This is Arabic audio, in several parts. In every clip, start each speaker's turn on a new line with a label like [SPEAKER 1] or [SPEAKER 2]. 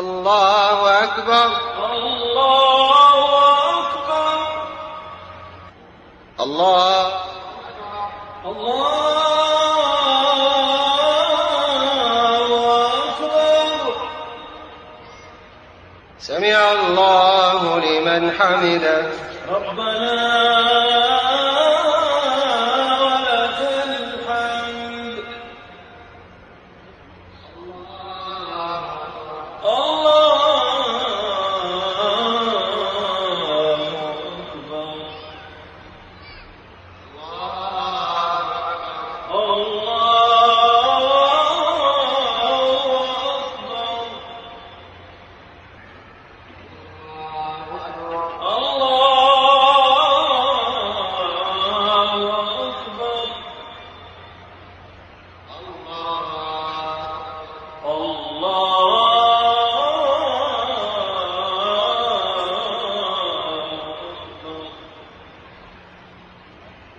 [SPEAKER 1] الله أكبر.
[SPEAKER 2] الله. أكبر
[SPEAKER 1] الله
[SPEAKER 2] الله
[SPEAKER 1] أكبر
[SPEAKER 2] سمع الله لمن حمده.
[SPEAKER 1] ربنا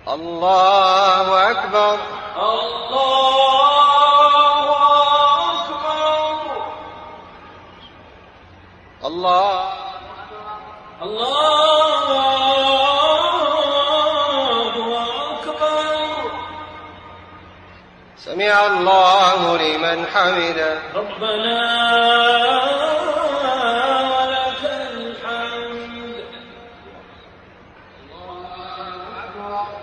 [SPEAKER 1] الله أكبر. الله أكبر. الله
[SPEAKER 2] الله أكبر سمع الله لمن حمده.
[SPEAKER 1] ربنا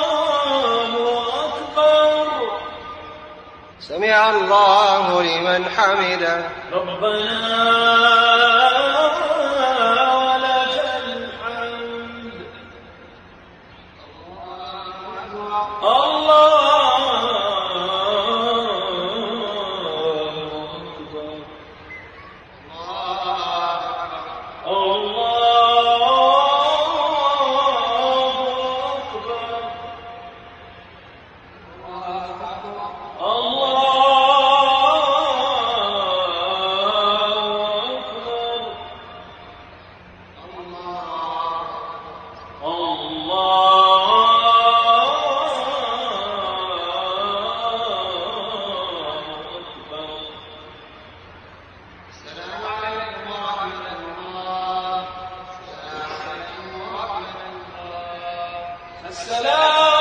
[SPEAKER 1] الله أكبر
[SPEAKER 2] سمع الله لمن حمده.
[SPEAKER 1] ربنا ولك الحمد
[SPEAKER 2] الله
[SPEAKER 1] السلام